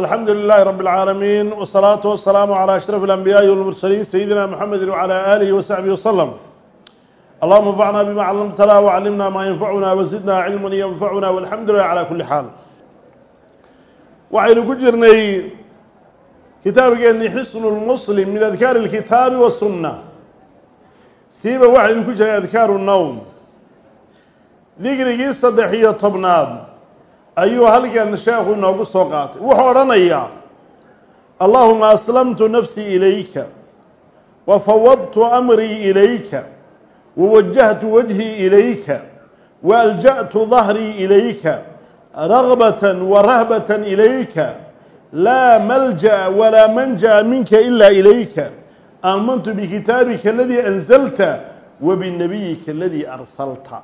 alxamdu للh رب العاalمين والصلاaة والسلام على أشhرف الأنبياءi والمرسلين سيدina محمد وعلى آله وصحبه وسلم اللهma انفعna بma cلمتna وعلمna ma ينfعuna وزدna علما ينfعuna والحمdu لله عlى كuلi xاal waxaynu ku jirnay kitaabgeeni xsن المسلم min أdكاr الkitaabi والسuنة siiba waxaynu ku jirnay أdكاar الnowm digrigii saddex iyo tobnaad ayuu halkan sheekhu inoogu soo qaatay. Wuxuu odhanayaa allahuma aslamtu nafsii ilayka wa fawadtu amrii ilayka wawajahtu wajhii ilayka wa alja'tu dahrii ilayka ragbata warahbata ilayka laa malja'a walaa manja'a minka ila ilayka. Aamantu bikitaabika aladii anzalta wa binabiyika aladii arsalta.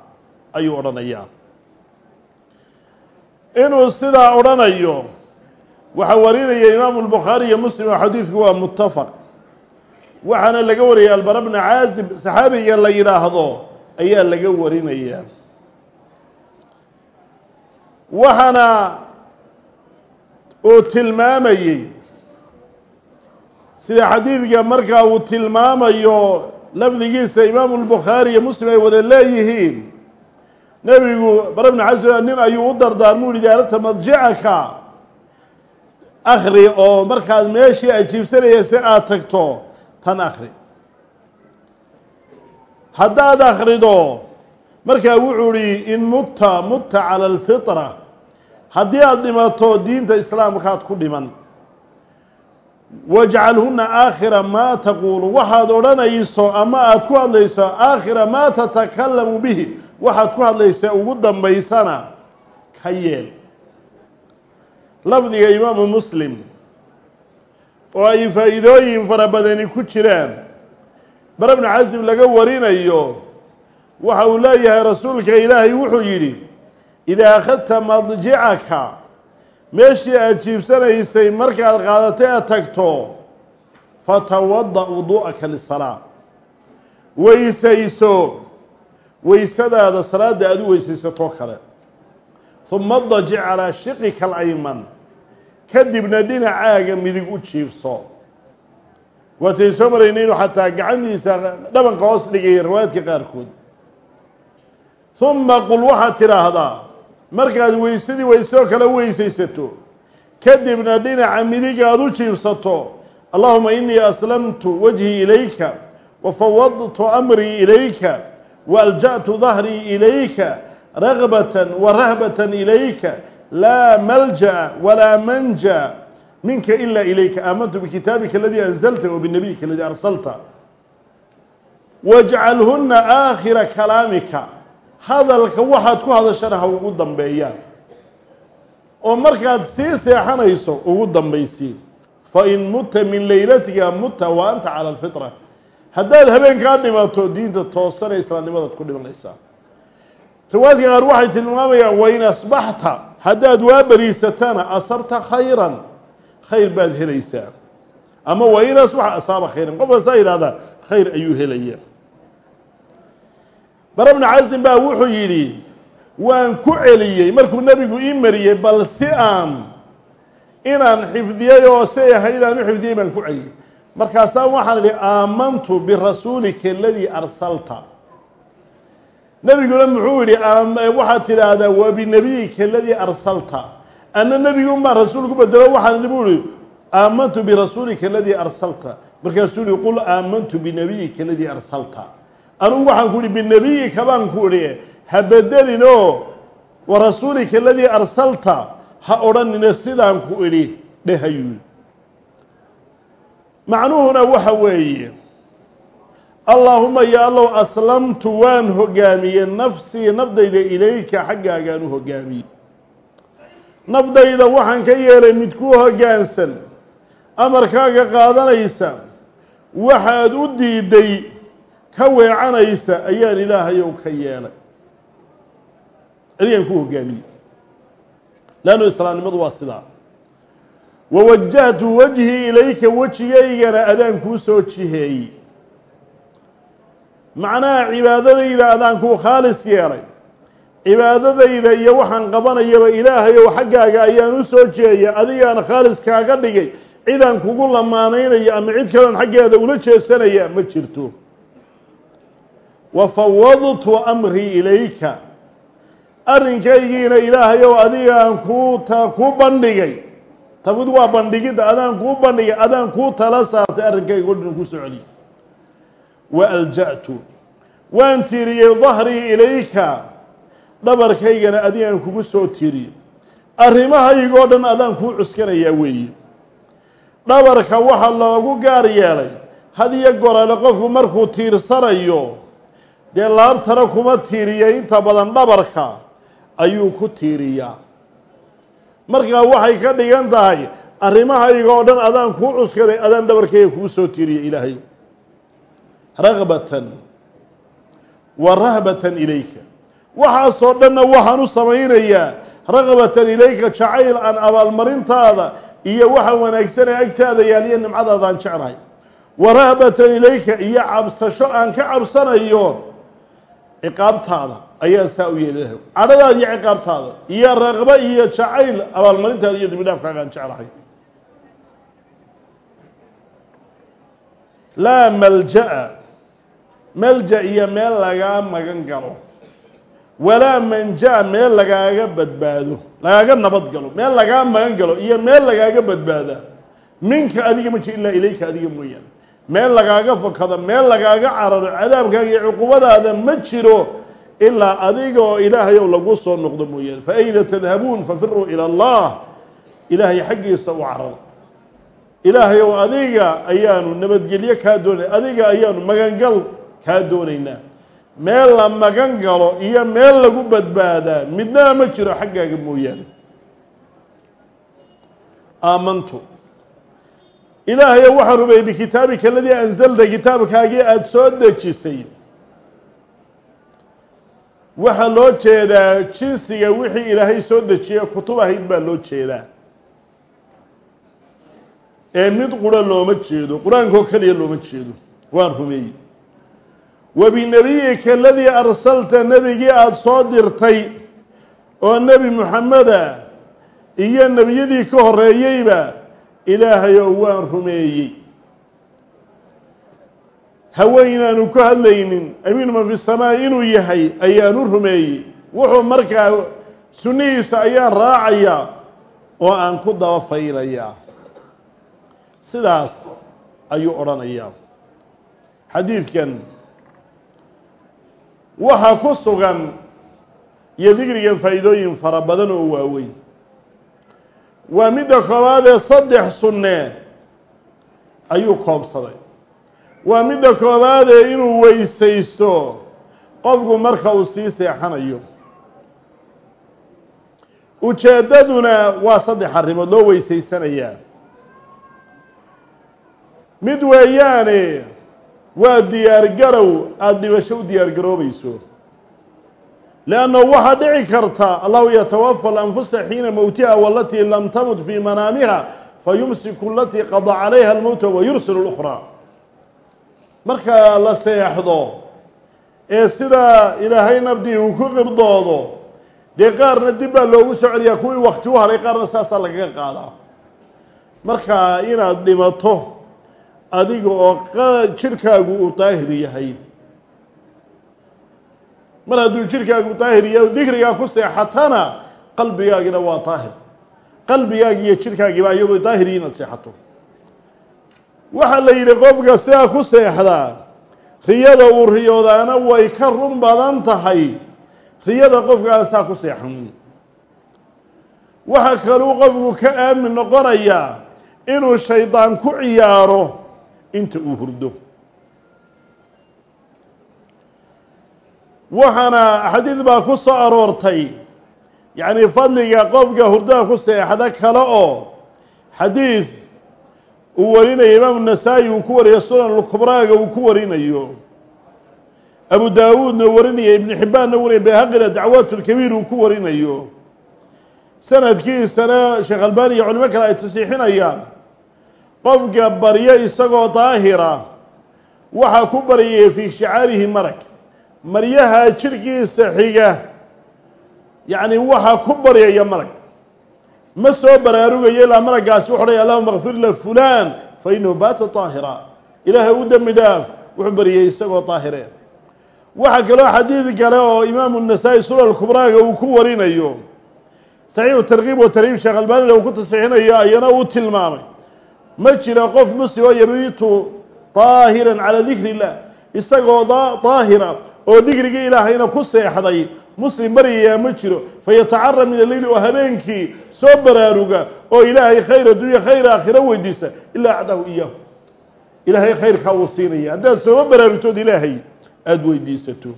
Ayuu odhanayaa inuu sidaa odhanayo waxaa warinaya imaamu lbukhaari iyo muslim xadiidku waa muttafaq. Waxaana laga wariyay albara bna caazib saxaabiga la yidhaahdo ayaa laga warinaya waxaana uu tilmaamayey sida xadiidka markaa uu tilmaamayo lafdigiisa imaamu lbukhaari iyo muslim ay wada leeyihiin nebigu bara bn cas nin ayuu u dardaarmuu yihi daarata madjicaka akri oo markaad meeshii ajiibsanaya si aad tagto tan akri haddaad akrido markaa wuxuu ihi in mutta mutta cala alfitra haddii aada dhimato diinta islaamkaad ku dhiman wajcalhuna aakhira maa taquulu waxaad odhanayso ama aada ku hadlayso aakhira maa tatakalamu bihi waxaad ku hadlaysaa ugu dambaysana ka yeel. Lafdiga imaamu muslim oo ay faa'iidooyin fara badani ku jiraan bara bnu casib laga warinayo waxa uu leeyahay rasuulka ilaahay wuxuu yidhi idaa akhadta madjicaka meeshii aad jiibsanaysay markaad qaadatay aad tagto fatawada wuduu'aka lisalaa weysayso weysadaada salaada aad u weysaysatoo kale. Huma dajic calaa shiqika alayman. Kadibna dhinacaaga midig u jiifso waatayn soo maraynay inuu xataa gacantiisa dhabanka hoos dhigay riwaayadka qaarkood. Huma qul waxaad tidhaahdaa markaad weysadii weysoo kale weysaysato kadibna dhinaca midig aad u jiifsato allahuma inii aslamtu wajhii ilayka wa fawadtu amrii ilayka waalja'tu dahrii ilayka ragbata warahbata ilayka laa malja'a walaa manja minka ila ilayka aamantu bikitaabika aladii anzalta wa binabiyika aladii arsalta. Wajcalhuna aakhira kalaamika hadalka waxaad ku hadashana ha ugu dambeeyaan oo markaad sii seexanayso ugu dambaysiin fain mutta min leylatika mutta wa anta cala alfitra. Haddaad habeenkaa dhimato diinta toosane islaamnimadaad ku dhimanaysaa riwaayadka qaar waxay tilmaamayaan wain asbaxta haddaad waa beriisatana asabta khayran. Khayr baad helaysaa. Ama wain asbaxa asaaba khayran qof kastaa yidhahdaa khayr ayuu helaya bara bnu casim baa wuxuu yidhi waan ku celiyey markuu nebigu ii mariyey bal si aan inaan xifdiyey oo aan u xifdiyey baan ku celiyey. Markaasaa waxaan idhi aamantu birasuulika aladii arsalta. Nebiguna muxuu yihi waxaad tidhaahdaa wa binabiyika aladii arsalta. Ana nebigun baan rasuul ku bedelo waxaan idhi buu ihi aamantu birasuulika aladii arsalta. Markaasuu yihi qul aamantu binabiyika aladii arsalta anugu waxaan ku ihi binabiyika baan ku idhi wa rasuulika aladii arsalta ha odhanina sidaan ku idhi dhehayuu macnuhuna waxa weeye allaahuma ya allow aslamtu waan hogaamiyey nafsii nafdayda ilayka xaggaagaan u hogaamiyey nafdayda waxaan ka yeelay mid ku hoggaansan amarkaaga qaadanaysa waxaad u diiday ka weecanaysa ayaan ilaahayow ka yeelay. Adigaan ku hogaamiyey leannu islaamnimadu waa sidaa. Wawajahtu wajhii ilayka wejigaygana adaan kuu soo jiheeyey. Macnaha cibaadadayda adaan kuu khaalis yeelay. Cibaadadayda iyo waxaan qabanayaba ilaahay ow xaggaaga ayaan u soo jeeya adigaan khaaliskaaga dhigay. Cidaan kugu lamaanaynaya ama cid kaleon xaggeeda ula jeesanaya ma jirto wa fawadtu amrii ilayka. Arrinkaygiina ilaahay ow adigaan kuu ta kuu bandhigay. Tafid waa bandhigidda adaan kuu bandhigay adaan kuu tala saartay arrinkayga o dhan ku soo celiy wa alja'tu waan tiiriyey dahrii ilayka. Dhabarkaygana adigaan kugu soo tiiriyey arrimahaygoo dhan adaan kuu cuskanayaa weeye dhabarka waxa loogu gaar yeelay had iyo gorale qofku markuu tiirsanayo dee laabtana kuma tiiriyay inta badan dhabarka ayuu ku tiiriyaa. Markaa waxay ka dhigan tahay arrimahayga oo dhan adaan kuu cuskaday adaan dhabarkayga kuu soo tiiriyay ilaahay. Ragbatan wa rahbatan ilayka. Waxaasoo dhanna waxaan u samaynayaa ragbatan ilayka jacayl aan abaalmarintaada iyo waxa wanaagsan ee agtaada yaaliyo nimcadaadaan jeclahay. Wa rahbatan ilayka iyo cabsasho aan ka cabsanayo ciqaabtaada ayaa saa u yeeli lahay cadhadaada iyo ciqaabtaada iyo raqbo iyo jacayl abaalmarintaada iyo dembidhaafkaagaan jeclahay. Laa malja'a malja iyo meel lagaa magan galo. Walaa manja meel lagaaga badbaado lagaaga nabad galo. Meel lagaa magan galo iyo meel lagaaga badbaada minka adiga ma jiro ilaa ilayka adiga mooyaane meel lagaaga fakado meel lagaaga cararo cadaabkaaga iyo cuqubadaada ma jiro ilaa adiga oo ilaahay ow lagu soo noqdo mooyaane. Fa ayna tadhabuun fafiruu ila allah. Ilaahay xaggiisa u carar. Ilaahay ow adiga ayaanu nabadgelyo kaa doonay adiga ayaanu magangal kaa doonaynaa. Meel la magan galo iyo meel lagu badbaadaa midnaa ma jiro xaggaaga mooyaane. Aamantu ilaahayo waxaan rumeeyey bikitaabika aladii anzalta kitaabkaagii aada soo dejisay. Waxaa loo jeedaa jinsiga wixii ilaahay soo dejiye kutub ahayd baa loo jeedaa. Ee mid qura looma jeedo qur'aankoo keliya looma jeedo waan rumeeyey wa binebiyika aladii arsalta nebigii aada soo dirtay oo nebi muxameda iyo nebiyadii ka horeeyeyba ilaahayoo waan rumeeyey. Haweynaanu ku hadlaynin amiinu man fi samaa inuu yahay ayaanu rumeeyey. Wuxuu markaa sunnihiisa ayaan raacayaa oo aan ku daba faylayaa. Sidaas ayuu odhanayaa. Xadiidkan waxaa ku sugan iyo digrigan faa'iidooyin fara badan oo waaweyn waa midda koowaad ee saddex sunne ayuu koobsaday. Waa midda koowaadee inuu weysaysto qofku marka uu sii seexanayo. Ujeeddaduna waa saddex arrimood loo weysaysanayaa. Mid weeyaane waa diyaargarow aada dhibasho u diyaargaroobayso leanna waxaa dhici karta allahu yatawafa alanfusa xiina mowtiha walatii lam tamut fii manaamiha fayumsiku alatii qada calayha almowta wayursil اlأkhraa marka la seexdo ee sidaa ilaahay nabdii uu ku qibdoodo dee qaarna dib baa loogu soo celiyaa kuwii u haray qaarna saasaa lagaga qaadaa marka inaad dhimato adiga oo jirkaagu uu daahir yahay mar hadduu jirkaagu daahir yahay dikrigaa ku seexatana qalbigaagina waa daahir qalbigaagi iyo jirkaagiiba iyagoo daahiriyi inaad seexato. Waxaa la yidhi qofka sidaa ku seexdaa riyada uu riyoodaana way ka run badan tahay. Riyada qofka aan saa ku seexan. Waxaa kaluu qofku ka aamin noqonayaa inuu shaydaan ku ciyaaro inta uu hurdo waxaana xadiid baa ku soo aroortay. Yacni fadliga qofka hurdada ku seexda kale oo xadiid uu warinayo imaamu nasaa-i uu ku wariyo sunan lkubraaga uu ku warinayo. Abu daawuudna warinaya ibnu xibbaanna warinaya bayhaqina dacwaat lkabiir uu ku warinayo. Sanadkiisana sheekh albani iyo culimo kale ay tasiixinayaan qofka baryo isagoo daahira waxaa ku baryaya fii shicaarihi marag maryaha jirhkiisa xiga yacni waxaa ku baryaya malag ma soo baraarugayo ilaa malagaasi wuxu odhaya allahuma kfir la fulaan fa inahu baata طaahira ilaahay u dembi dhaaf wuxuu baryay isagoo طaahire waxaa kaloo xadiid kale oo imaamu الnasaa-i sunan kubraaga uu ku warinayo saxiixu tarkiib wa tarhiib sheekh albanina uu ku tasixinayo ayana uu tilmaamay ma jira qof muslim oo yabiitu طaahira calى dikri اllah isagoo daahira oo dikrigii ilaahayna ku seexday. Muslim baryayaa ma jiro. Fayatacara min aleyli oo habeenkii. Soo baraaruga oo ilaahay khayr addunya khayr aakhiro weydiisa. Ilaa acdahu iyaahu ilaahay khayrkaa uu siinaya haddaad sooma baraarugtood ilaahay aada weydiisato.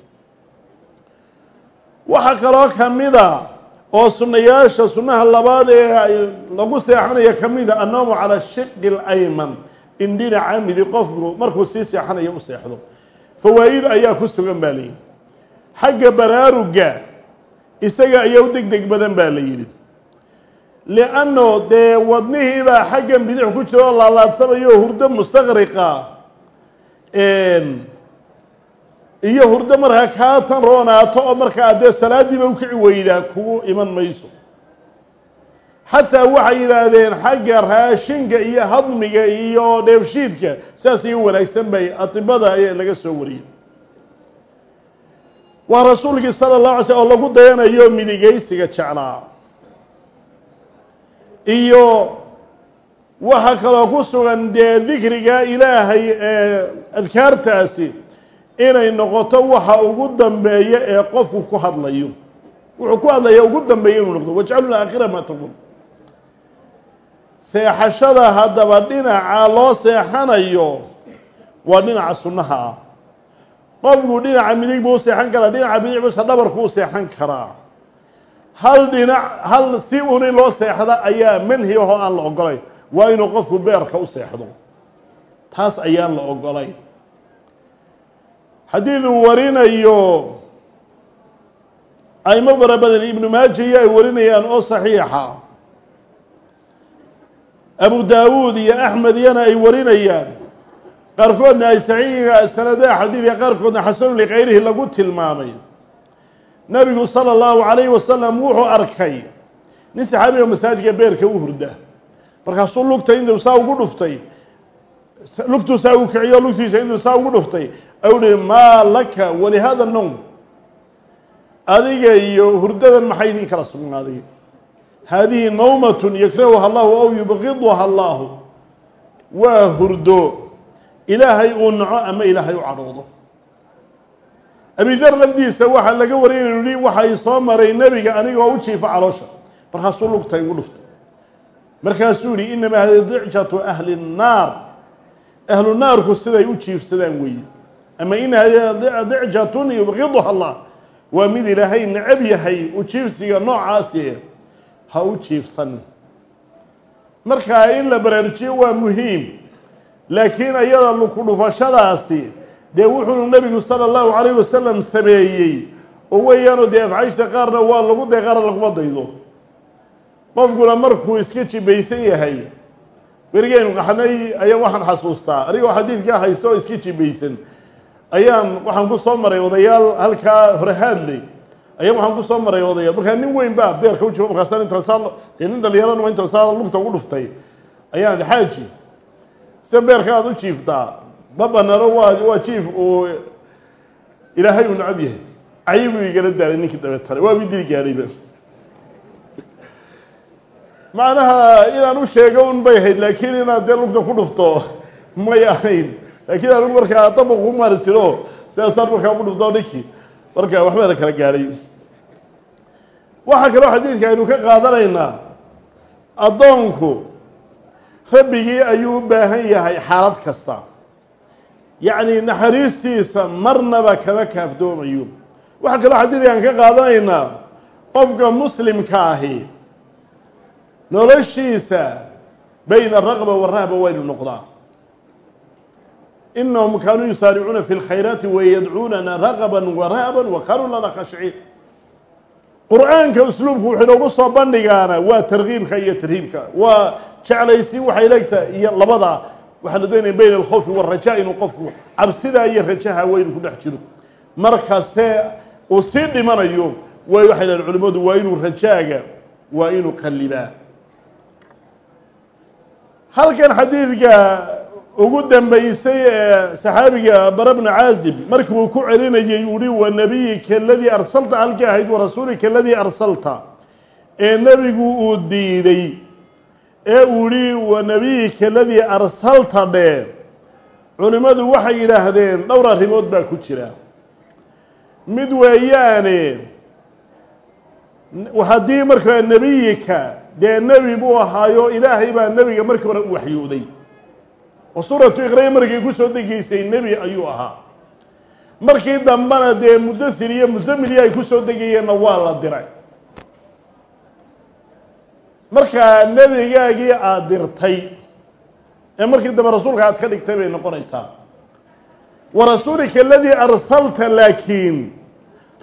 Waxaa kaloo kamida oo sunayaasha sunaha labaad ee lagu seexanaya kamida annoomu calى shiqi اlayman in dhinaca qofku markuu sii seexanayo u seexdo fawaa'id ayaa ku sugan baa layidhi xagga baraaruga isaga ayaa u deg deg badan baa la yidhi. Lianno dee wadnihiibaa xaggan bidix ku jira oo hurdo mustaqriqa iyo hurdo markaa kaa tan roonaato oo markaa dee salaadiiba u kici weydaa kugu iman mayso xataa waxay yidhaahdeen xagga raashinka iyo hadmiga iyo dheefshiidka saas iga wanaagsan bay atibada ayaa laga soo wariyey. Waa rasuulkii sala اllahu alay slm oo lagu dayanayo midigaysiga jeclaa. Iyo waxaa kaloo ku sugan dee dikriga ilaahay ee adkaartaasi inay noqoto waxa ugu dambeeya ee qofku ku hadlayo. Wuxuu ku hadlaya ugu dambeeya inuu noqdo wajcalu aakhira maa taqul seexashada haddaba dhinaca loo seexanayo waa dhinaca sunnaha. Ah qofku dhinaca midig buu u seexan karaa dhinaca bidic buse dhabarku u seexan karaa. Hal dhinac hal si un in loo seexda ayaa manhi ahoo aan la ogolayn. Waa inuu qofku beerka u seexdo. Taas ayaan la ogolayn. Xadiiduu warinayo aymo bara badan ibnu maaja iyo ay warinayaan oo saxiixa abu daawuud iyo axmed iyana ay warinayaan. Qaarkoodna ay saxiixiga sanadaha xadiidka qaarkoodna xasanu likayrihi lagu tilmaamay. Nabigu sala allahu calayhi wasalam wuxuu arkay nin saxaabiga masaajidka beerka u hurda. Markaasuu lugta intuu saa ugu dhuftay. Lugtuu saa ugu kiciyo lugtiisa intuu saa ugu dhuftay. Ayuu hi maa laka walihada nowm. Adiga iyo hurdadan maxay idin kala sugnaaday haadihi nawmatun yakrahuha allahu aw yubqiduha allahu waa hurdo ilaahay uu naco ama ilaahay u cadhoodo abidar lafdiisa waxaa laga wariyay inu hi waxay soo maray nebiga anigoo u jiifa caloosha markaasuu lugtay ugu dhuftay markaasuu yihi inamaa hadi dicjatu ahli الnaar ahlu naarku siday u jiifsadaan weeye ama in hadi dicjatun yubqiduha allah waa mid ilaahay necab yahay u jiifsiga noocaasi ha u jiifsan markaa in la baraarujiyo waa muhiim laakiin ayada luku dhufashadaasi dee wuxuu nabigu sala allahu calayh wasalam sameeyey oo weeyaanoo dee afcayshta qaarna waa lagu day qaarna laguma daydo. Qofkuna markuu iska jibaysan yahay berigeynu qaxnay ayaan waxaan xasuustaa. Anigoo xadiidkaa haysto oo iska jibaysan ayaan waxaan ku soo maray odayaal halkaa hore haadley ayaan waxaan ku soo maray odayaal markaa nin weyn baa beerka u jiro markaasaan intasaa dee nin dhalinyaranuma intasaa lugta ugu dhuftay. Ayaan xaaji sida beerka aad u jiiftaa ma banano waa waa jiif uu ilaahay uu nacab yahay. Cayibuu igala daalay ninkii dabeetale waa bidili gaadhayba macnaha inaan u sheego un bay ahayd laakiin inaad dee lugta ku dhufto may ahayn. Laakiin anigu markaa dabaq ku maarisino sidaasaan markaa ugu dhufto ninkii marka waxbaana kala gaadhay waxaa kaloo xadiidka aynu ka qaadanaynaa addoonku rabbigii ayuu u baahan yahay xaalad kasta. Yacni naxariistiisa marnaba kama kaafdoomayo. Waxaa kaloo xadiidkaan ka qaadanaynaa qofka muslimka ahi noloshiisa bayna araqba warahba waynu noqdaa inahum kaanuu yusaaricuuna fi lkhayraati wayadcuunana raqaba warahba wa kaanuu lana khashiciin qur'aanka usluubku wuxuu inoogu soo bandhigaana waa tarkiibka iyo tarhiibka waa jeclaysiin waxay leegtahay iyo labada waxaa la doonaya bayna alkhawfi waraja inuu qofku cabsidaa iyo rajaha weynu ku dhex jiro markase uu sii dhimanayo waayo waxay dhahen culimmadu waa inuu rajaaga waa inuu qallibaa halkan xadiidka ugu dambeysay ee saxaabiga bara bnu caazib markii uu ku celinayay uhi wa nabiyika aladii arsalta. Halkii ahayd wa rasuulika aladii arsalta. Ee nebigu uu diiday ee uu wa nabiyika aladii arsalta dhee culimmadu waxay yidhaahdeen dhowr arrimood baa ku jira. Mid weeyaane haddii markaa nebiyika dee nebi buu ahaayo ilaahay baa nebiga markii hore u waxyooday oo suuratu iqra markay ku soo degeysay nebi ayuu ahaa. Markii dambena dee mudathir iyo musamili ay ku soo degayeenna waa la diray. Markaa nebigaagii aada dirtay ee markii dambe rasuulka aad ka dhigtay bay noqonaysaa. Wa rasuulika aladii arsalta laakiin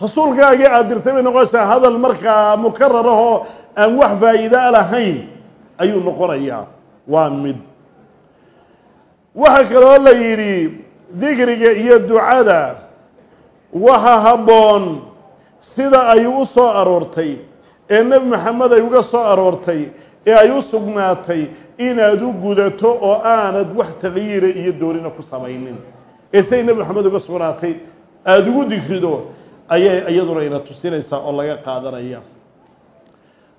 rasuulkaagii aada dirtay bay noqonaysaa hadal markaa mukarar ahoo aan wax faa'iida lahayn ayuu noqonayaa. Waa mid waxaa kaloo la yidhi dikriga iyo ducada waxa habboon sida ay u soo aroortay ee nebi maxamed ay uga soo aroortay ee ay u sugnaatay inaad u gudato oo aanad wax taqyiira iyo doorina ku samaynin. Ee siday nebi maxamed uga sugnaatay aada ugu dikrido ayay iyaduna ina tusinaysaa oo laga qaadanaya.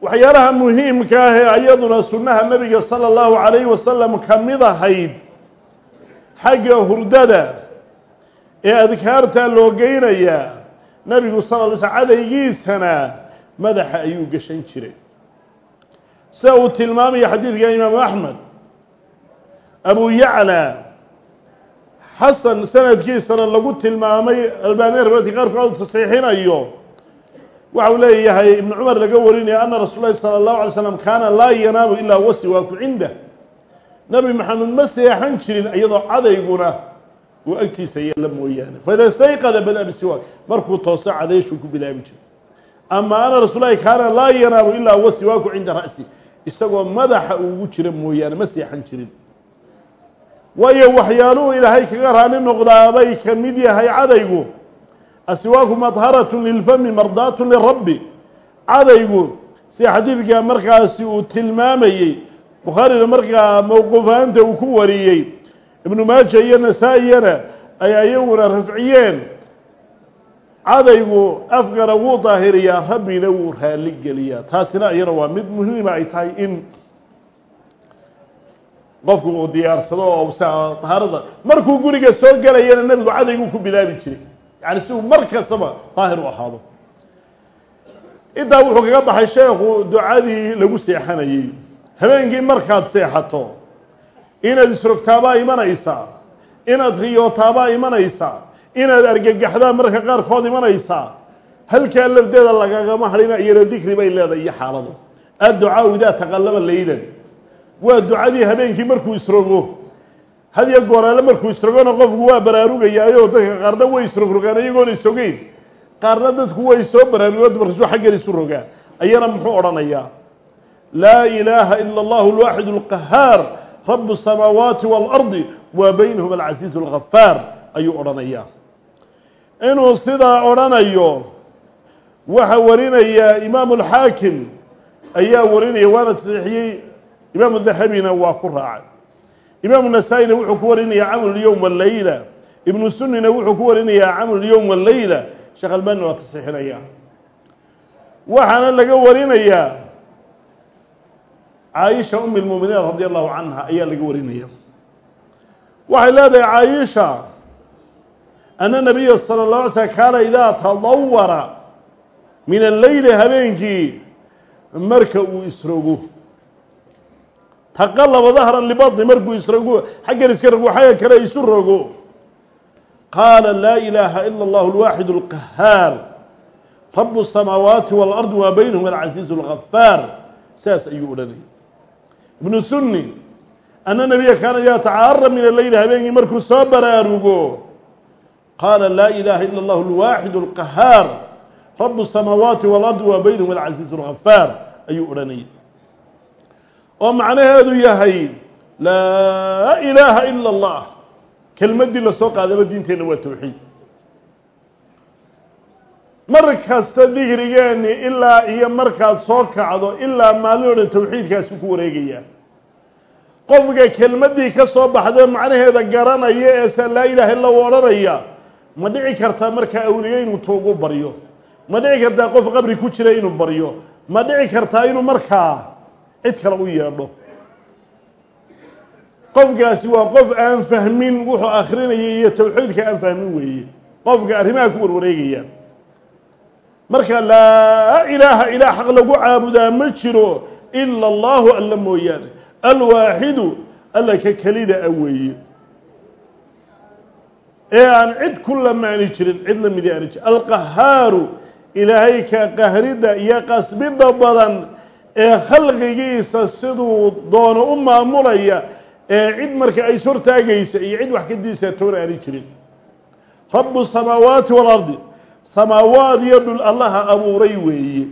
Waxyaalaha muhiimka ah ee ayaduna sunnaha nebiga sala allahu calayhi wasalam ka mid ahayd xagga hurdada ee adkaarta loo geynayaa nebigu sala l sl cadaygiisana madaxa ayuu gashan jiray. Sida uu tilmaamaya xadiidka imaamu axmed abu yacla xasan sanadkiisana lagu tilmaamay albaaniya riwaayadka qaarkood u tasxiixinayo waxa uu leeyahay ibnu cumar laga warinaya ana rasuul lahi sala allahu alay slam kaana laa yanaamu ilaa wasiwaaku cindah nabi maxamed ma seexan jirin iyadoo cadayguna uu agtiisa yeela mooyaane. Faida sayqada bada bisiwaak markuu tooso cadayshuu ku bilaabi jiray. Ama ana rasuulahi kaana laa yanaamu ilaa wasiwaaku cinda ra'si. Isagoo madaxa ugu jira mooyaane ma seexan jirin. Waayo waxyaaluhu ilaahay kaga raani noqdaabay ka mid yahay cadaygu. Aswaaku madharatun lilfami mardaatun lirabbi. Cadaygu sida xadiidka markaasi uu tilmaamayey bukhaarina markaa mowquufaanta uu ku wariyey ibnu maaja iyo nasaa-iyana ay ayaguna rafciyeen. Cadaygu afkana wuu daahiriyaa rabbina wuu raali geliyaa. Taasina iyana waa mid muhiima ay tahay in qofku uu diyaarsado oo dahaarada markuu guriga soo gelayana nebigu cadaygu ku bilaabi jiray. Yani si uu mar kastaba daahir u ahaado. Intaa wuxuu kaga baxay sheekhu ducadii lagu seexanayey habeenkii markaad seexato inaad isrogtaabaa imanaysaa inaad riyootaabaa imanaysaa inaad argagaxdaa marka qaarkood imanaysaa halkaa lafdeeda lagagama hadhina iyana dikri bay leedahay iyo xaaladu. Adducaau idaa taqallaba leylan waa ducadii habeenkii markuu isrogo. Hadiyo gooraale markuu isrogona qofku waa baraarugayaayo dadka qaarna way isrogrogaan iyagoona isogeyn. Qaarna dadku way soo baraarugo markaasuu xaggan isu rogaa. Ayana muxuu odhanayaa laa ilaaha ila allahu alwaaxid alqahaar rabu الsamaawaati waalardi wa baynahum alcasiizu algafaar ayuu odhanayaa. Inuu sidaa odhanayo waxa warinaya imaamu alxaakim ayaa warinaya waana tasixiyey imaamu dahabina waa ku raacay. Imaamu nasaa-ina wuxuu ku warinayaa caml lyowm waleyla ibnu sunina wuxuu ku warinayaa caml lyowm waleyla sheekh albaanina waa tasixinaya waxaana laga warinayaa caaisha um lmuminiin radi allahu canha ayaa laga warinaya waxay leedahay caaisha ana nabiya salى اlه alay slm kaana idaa tadawara min alleyli habeenkii marka uu isrogo taqalaba dahra libadni markuu isrogo xaggan iska rogo xagga kale isu rogo qaala laa ilaaha ila اllah اlwaaxid اlqahaar rabu الsamaawaati wاlardi wa baynahum alcasiizu اlgafaar saas ayuu odhanayay ibnu sunni ana nabiya kaana yatacaara min alleyli habeenkii markuu soo baraarugo qaala laa ilaaha ila اllah اlwaaxid اlqahaar rabu الsamaawaati wاlardi wa baynahum alcasiizu اlgafaar ayuu odhanayay oo macnaheedu yahay laa ilaaha ila اllah kelmaddii lasoo qaadaba diinteenna waa towxiid mar kasta digrigeeni ilaa iyo markaad soo kacdo ilaa maalin o dhan tawxiidkaasi ku wareegaya. Qofka kelmaddii ka soo baxda macnaheeda garanaya ee se laa ilaaha illa u odhanaya ma dhici kartaa markaa awliye inuu tuugu baryo. Ma dhici kartaa qof qabri ku jira inuu baryo. Ma dhici kartaa inuu markaa cid kale u yeedho. Qofkaasi waa qof aan fahmin wuxuu akrinaya iyo tawxiidka aan fahmin weeye. Qofka arrimaha ku warwareegaya marka laa ilaaha ilaa xaq lagu caabudaa ma jiro ila allahu alla mooyaane. Alwaaxidu alla ka kelida a weeye. Ee aan cid ku lamaani jirin cid la midi aani jirin alqahaaru ilaahay ka qahridda iyo qasbidda badan ee khalqigiisa siduu doono u maamulaya ee cid marka ay ishortaagaysa iyo cid wax ka diisa toona aani jirin. Rabu samaawaati waalardi samaawaad iyo dhul allaha abuuray weeye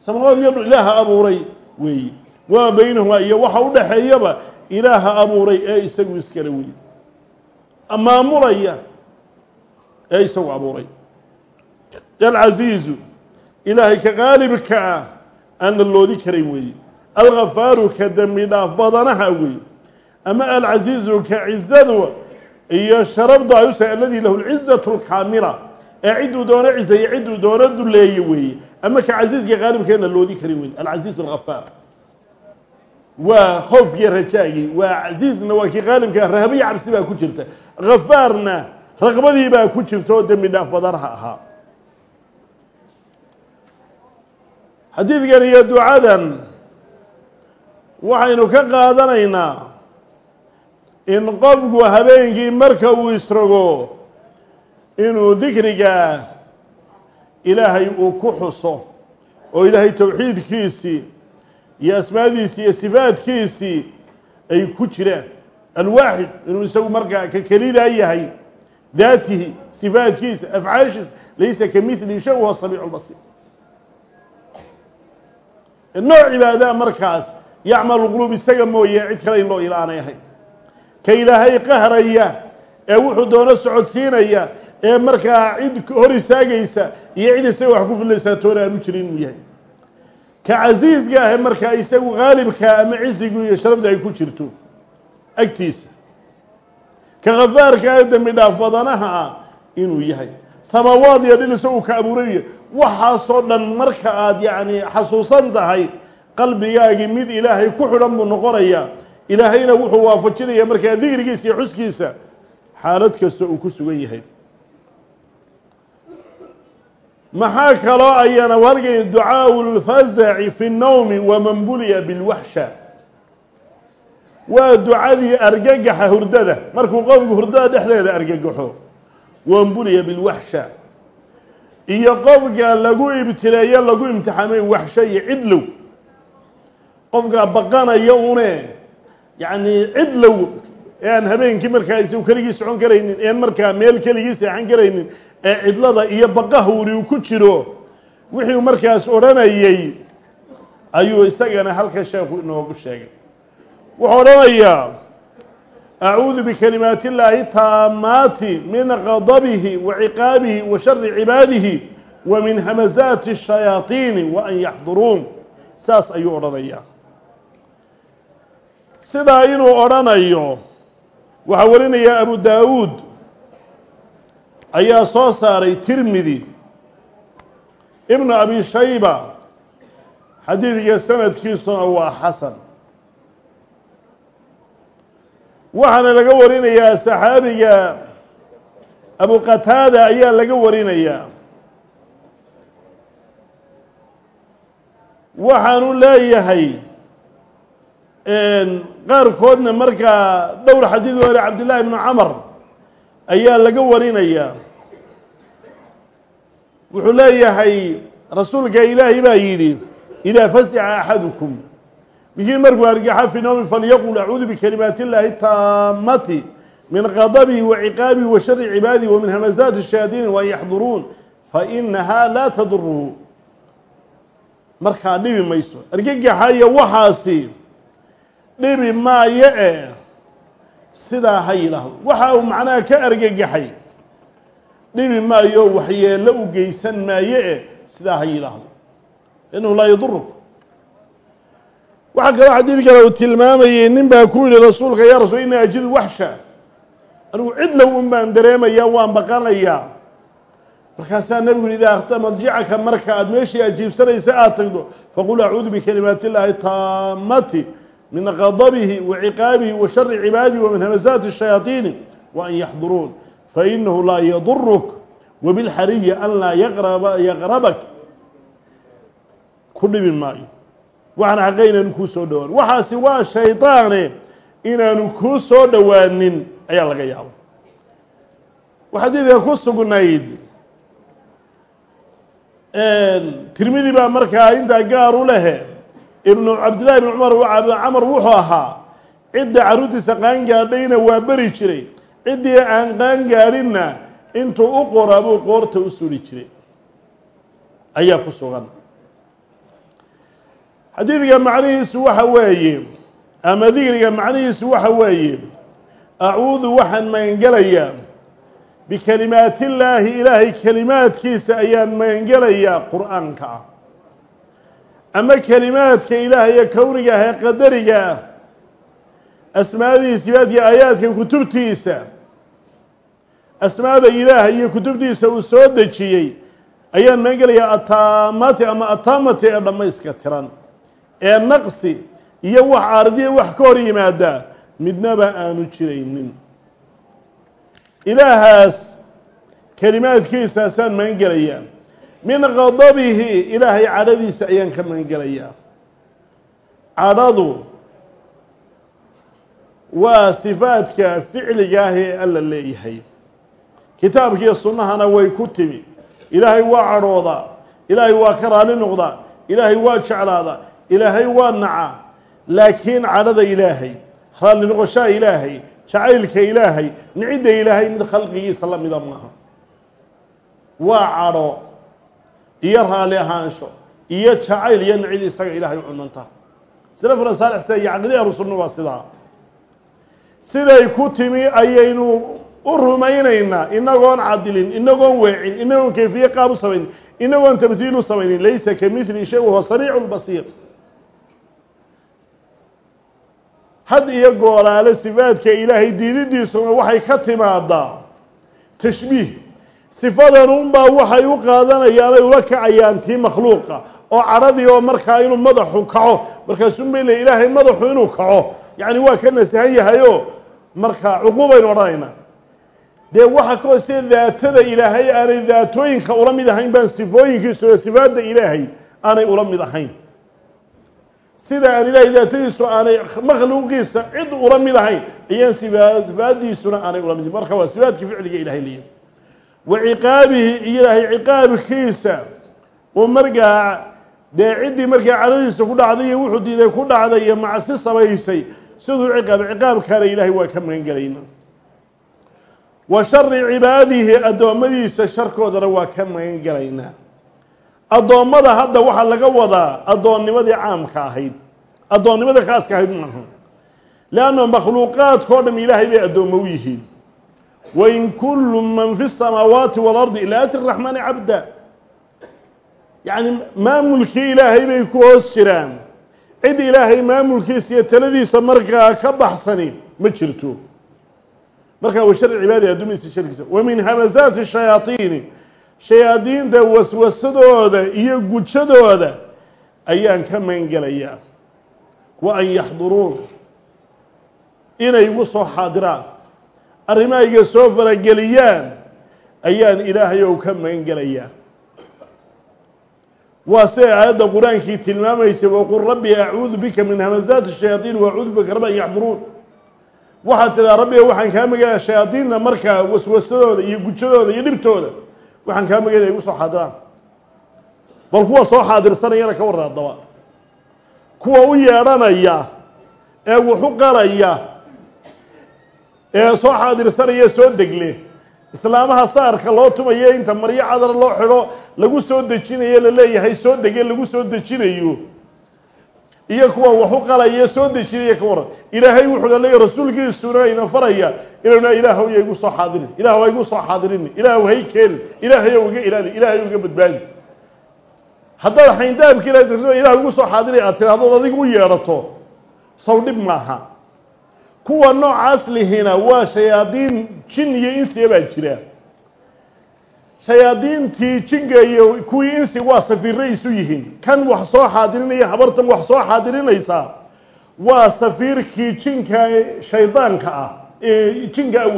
samaawaad iyo dhul ilaaha abuuray weeye waa baynahumaa iyo waxa u dhaxeeyaba ilaaha abuuray ee isagu iskale weeye maamulaya ee isagu abuuray. Alcasiizu ilaahay ka qaalibka ah aan la loodi karayn weeye alghafaaru ka dembi dhaaf badanaha weeye ama alcasiizu ka cizadu iyo sharabdu ay usahay aladii lahu lcizatu lkaamila ee cidduu doono ciseeye cidduu doono duleeye weeye. Ama ka casiiska qaalibkeen la loodi karin weeye alcasiiz alghafaar waa khoofkii rajaagii waa casiizna waa kii qaalibka rahbiya cabsi baa ku jirta. Hafaarna raqbadii baa ku jirta oo dembi dhaaf badanaha ahaa. Xadiidkan iyo ducadan waxaynu ka qaadanaynaa in qofku habeenkii marka uu isrogo inuu dikriga ilaahay uu ku xuso oo ilaahay towxiidkiisii iyo asmaadiisii iyo sifaadkiisii ay ku jiraan. Alwaaxid inuu isagu markaa ka kelidaa yahay daatihi sifaadkiisa afcaashiisa laysa ka mili shay huwa samiicu lbasiir nooc cibaadaa markaas yacmalu quluub isaga mooye cid kale in loo ilaanay ahayn ka ilaahay qahraya ee wuxuu doono socodsiinaya ee markaa cid hor istaagaysa iyo cid isaga wax ku filaysaa toona aanu jirin inuu yahay. Ka casiiska ahe markaa isagu qaalibkaa ama cisigu iyo sharabda ay ku jirto agtiisa. Ka khafaarka ee dembi dhaaf badanaha ah inuu yahay. Samaawaad iyo dhil isagu ka abuurayo waxaasoo dhan marka aad yacni xasuusan tahay qalbigaagii mid ilaahay ku xidhan buu noqonayaa ilaahayna wuxuu waafajinaya markaa digrigiisa iyo xuskiisa xaalad kasta uu ku sugan yahay. Maxaa kaloo ayana halgay ducaau lfazaci fi nnowmi waman buliya bilwaxsha. Waa ducadii argagaxa hurdada. Markuu qofku hurdada dhexdeeda argagaxo. Wambuliya bilwaxsha. Iyo qofka lagu ibtileeyo lagu imtixaamay waxsho iyo cidlow. Qofka baqanaya une yacni cidlow ee aan habeenkii markaa isagu keligii socon karaynin ean markaa meel keligii seexan karaynin ee cidlada iyo baqahuri ku jiro wixii markaas odhanayey ayuu isagana halka sheekhu inoogu sheegay. Wuxuu odhanayaa acuudu bikalimaati illaahi taamaati min qadabihi wa ciqaabihi wa shari cibaadihi wa min hamazaati shayaaiini wa an yaxduruun. Saas ayuu odhanayaa sidaa inuu odhanayo waxaa warinaya abu daawuud ayaa soo saaray tirmidi ibnu abi shayba xadiidka sanadkiisuna waa xasan. Waxaana laga warinayaa saxaabiga abu qataada ayaa laga warinayaa. Waxaanu leeyahay qaarkoodna markaa dhowr xadiid ware cabdillahi bnu camar ayaa laga warinayaa wuxuu leeyahay rasuulka ilaahi baa yidhi idaa fasica axadukum. Midkiin markuu argaxa fi nowmi falyaqul acuudu bikalimaati illaahi taamati min qadabihi wa ciqaabihi wa shari cibaadihi wa min hamazaati shayaadiini waan yaxduruun fainahaa laa taduruhu markaa dhibi mayso. Argagaxa waxaasi dhibi maayo e sidaa ha yidhaahdo. Waxa uu macnaha ka argagaxay dhibi maayo waxyeello u geysan maayo e sidaa ha yidhaahdo. Innahu laa yaduruk waxaa kaloo xadiid kale uu tilmaamayey nin baa ku yihi rasuulka yaa rasul inii ajidu waxsha anigu cidlow un baan dareemayaa waan baqanayaa. Markaasaa nebigu yihi idaa akhta madjicaka marka aad meeshii aad tagdo faqul acuudu bikalimaati illaahi taamati min qadabihi wa ciqaabihi wa shari cibaadihi wa min hamasaati الshayaaiini wa an yaxduruun fainahu laa yaduruk wabilxariyi an laa yaqrabak ku dhibin maayo waxaan xaqa inaanu kuu soo dhowaan waxaasi waa shaydaane inaanu kuu soo dhowaanin ayaa laga yaaba xadiidka ku sugnayd tirmidi baa markaa intaa gaar u lehe ibnu cabdillahi ibn cumar camar wuxuu ahaa cidda carruurtiisa qaangaadhayna waa beri jiray. Ciddii aan qaangaadhinna intuu u qora buu qoorta u suri jiray. Ayaa ku sugan. Xadiidka macnihiisu waxa weeye ama digriga macnihiisu waxa weeye acuudu waxaan magangelayaa bikalimaati illaahi ilaahay kelimaadkiisa ayaan magangelayaa qur'aanka. ah ama kelimaadka ilaahay ee kowniga ah ee qadariga ah asmaadii sifaadka aayaadka kutubtiisa asmaada ilaahay iyo kutubtiisa uu soo dejiyey ayaan magangelayaa ataamati ama ataamati ee dhammayska tiran ee naqsi iyo wax caaridiya wax ka hor yimaada midnaba aanu jiraynin. Ilaahaas kelimaadkiisaasaan magan gelayaa min qadabihi ilaahay cadhadiisa ayaan ka magan gelayaa cadhadu waa sifaadka ficliga ah ee alla leeyahay. Kitaabkiiyo sunnahana way ku timi. Ilaahay waa cadhoodaa ilaahay waa ka raali noqdaa ilaahay waa jeclaadaa ilaahay waa naca. Laakiin cadhada ilaahay raalli noqoshaha ilaahay jacaylka ilaahay nicidda ilaahay mid khalqigiisa la mida maaha. Waa cadho iyo raalli ahaansho iyo jacayl iyo nicid isaga ilaahay u cunanta. Salafuna saalixsa iyo caqidi ahlu sunna waa sidaa siday ku timi ayaynu u rumaynaynaa. Inagoon cadilin inagoon weecin inagoon kayfiye qaab u samaynin inagoon tamhiil u samaynin. Laysa ka mili shay wahuwa samiicu lbasiir had iyo goolaale sifaadka ilaahay diididiisuna waxay ka timaadaa tashbiih sifadan unbaa waxay u qaadanayaan ay ula kacayaan tii makhluuqa oo cadhadii oo markaa inuu madaxu kaco. Markaasuu bay le ilaahay madaxu inuu kaco. Yacni waa ka nasahan yahayo markaa cuquubaynu odhanaynaa dee waxa kao sida daatada ilaahay aanay daatooyinka ula mid ahayn baan sifooyinkiisu sifaadda ilaahay aanay ula mid ahayn. Sida aan ilaahay daatadiisu aanay makhluuqiisa cid ula mid ahayn ayaan sifaadiisuna aanay ula mid marka waa sifaadkii ficliga ilahay leeyahy wa ciqaabihi iyo ilaahay ciqaabkiisa uu markaa dee ciddii markaa cadhadiisa ku dhacday iyo wuxuu diiday ku dhacday iyo macsi samaysay siduu ciqaab ciqaabkaana ilaahay waa ka magan gelayna wa shari cibaadihi addoommadiisa sharkoodana waa ka magan gelaynaa addoommada hadda waxaa laga wadaa addoonnimadii caamka ahayd addoonnimadii khaaska ahayd maaha leanno makhluuqaadkao dham ilaahay bay addoommo yihiin wain kullu man fi الsamaawaati walardi ilaa ati raxmaani cabda yacni maamulkii ilaahay bay ku hoos jiraan cid ilaahay maamulkiisa iyo taladiisa markaa ka baxsani ma jirto markaa wa shar cibaadi adduumiisa sharkiisa wa min hamasaati shayaaiini shayaadiinta waswasadooda iyo gujadooda ayaan ka maangelayaa wa an yaxduruun inay igu soo xaadiraan arrimahayga soo farageliyaan ayaan ilaahay ou ka magan gelayaa waa siday aayadda qur'aankii tilmaamaysay waqul rabbi acuudu bika min hamasaati shayaaiin waacuudu bika rabbi an yaxduruun waxaad tidhaha rabbiga waxaan kaa maganaya shayaadiinta markaa waswasadooda iyo gujadooda iyo dhibtooda. Waxaan kaa magan inay igu soo xaadiraan. Bal kuwa soo xaadirsanayana ka warran haddaba kuwa u yeedhanaya ee waxu qaraya ee soo xaadirsanaya soo degle. Islaamaha saarka loo tumayo inta maryo cadar loo xidho lagu soo dejinayo la leeyahay soo dege lagu soo dejinayo. Iyo kuwa wax u qalaya soo dejinaya ka waran. Ilaahay wuxuu leeya rasuulkiisuna ina faraya inayna ilaahw igu soo xaadirin. Ilaah igu soo xaadirini ilaahw hay keenin ilaahayow iga ilaali. Ilaahayow iga badbaadi. Haddaad xayndaabki ila ilah igu soo xaadiri aad tiraahdood adigu u yeedhato sow dhib maaha kuwa noocaas lihina waa shayaadiin jin iyo insiya baa jira. Shayaadiintii jinga iyo kuwii insi waa safiirra isu yihiin. Kan wax soo xaadirinaya habartan wax soo xaadirinaysaa waa safiirkii jinka shaydaanka ah ee jinka ah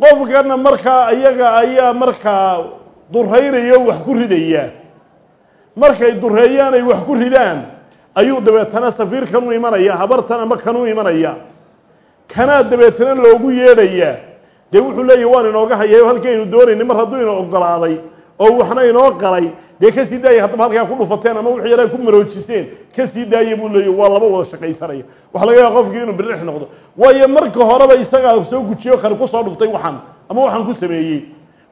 qofkana markaa iyaga ayaa markaa dureynaya o wax ku ridaya markay dureeyaan ay wax ku ridaan ayuu dabeetana safiirkan u imanaya habartan ama kan u imanaya. Kanaa dabeetana loogu yeedhayaa dee wuxuu leeyahy waan inooga hayayo halkaynu doonayna mar hadduu ina ogolaaday oo waxna inoo qalay dee ka sii daaya haddaba halkaa ku dhufateen ama wixii yaraa ku maroojiseen ka sii daaya buu leeyahy waa laba wada shaqaysanaya. Waxa laga yaaba qofkii inuu birix noqdo. Waayo marka horeba isagaa soo gujiyo kale ku soo dhuftay waxaan ama waxaan ku sameeyey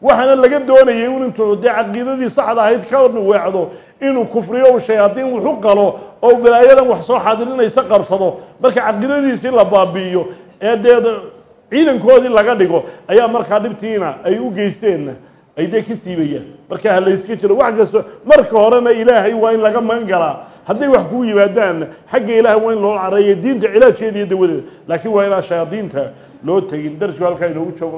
waxaana laga doonayay in intuu dee caqiidadii saxda ahayd ka weecdo inuu kufriyo u shayaadiin wuxu qalo oo balaayadan wax soo xaadirinaysa qabsado. Marka caqiidadiisii la baabi'iyo ee dee ciidankoodii laga dhigo ayaa markaa dhibtiina ay u geysteenna ay dee ka siibayaan marka ha layska jiro wax kasto marka horena ilaahay waa in laga magan galaa hadday wax kuu yimaadaanna xagga ilaahay waa in loo careeya diinta cilaajkeeda iyo dawadeeda laakiin waa inaan shayaadiinta loo tegin. Darsigu halkaa inoogu joogo